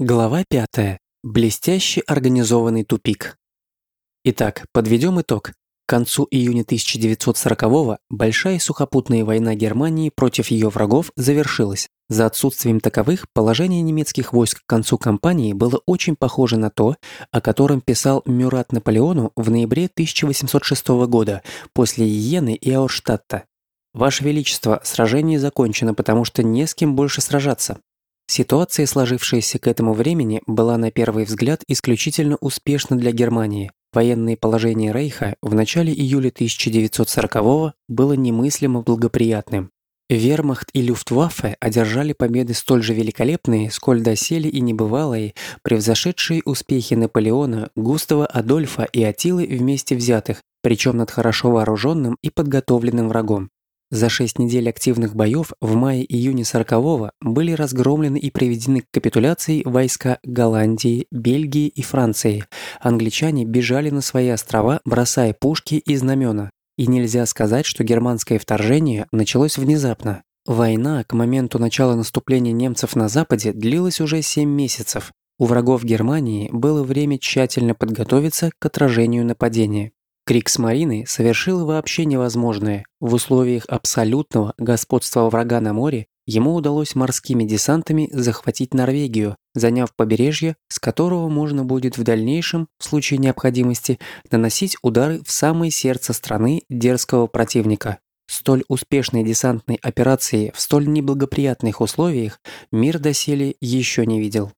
Глава 5. Блестящий организованный тупик. Итак, подведем итог. К концу июня 1940-го большая сухопутная война Германии против ее врагов завершилась. За отсутствием таковых положение немецких войск к концу кампании было очень похоже на то, о котором писал Мюрат Наполеону в ноябре 1806 года после Иены и Аурштадта. «Ваше Величество, сражение закончено, потому что не с кем больше сражаться. Ситуация, сложившаяся к этому времени, была на первый взгляд исключительно успешна для Германии. Военное положение Рейха в начале июля 1940-го было немыслимо благоприятным. Вермахт и Люфтваффе одержали победы столь же великолепные, сколь доселе и небывалые, превзошедшие успехи Наполеона, Густава Адольфа и Атилы вместе взятых, причем над хорошо вооруженным и подготовленным врагом. За шесть недель активных боев в мае-июне 40-го были разгромлены и приведены к капитуляции войска Голландии, Бельгии и Франции. Англичане бежали на свои острова, бросая пушки и знамена. И нельзя сказать, что германское вторжение началось внезапно. Война к моменту начала наступления немцев на Западе длилась уже 7 месяцев. У врагов Германии было время тщательно подготовиться к отражению нападения. Криксмарины совершил вообще невозможное. В условиях абсолютного господства врага на море ему удалось морскими десантами захватить Норвегию, заняв побережье, с которого можно будет в дальнейшем, в случае необходимости, наносить удары в самое сердце страны дерзкого противника. Столь успешной десантной операции в столь неблагоприятных условиях мир доселе еще не видел.